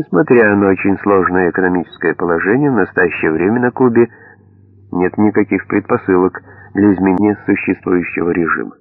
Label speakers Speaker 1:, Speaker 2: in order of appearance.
Speaker 1: Несмотря на очень сложное экономическое положение, в настоящее время на Кубе нет никаких предпосылок для изменения существующего режима.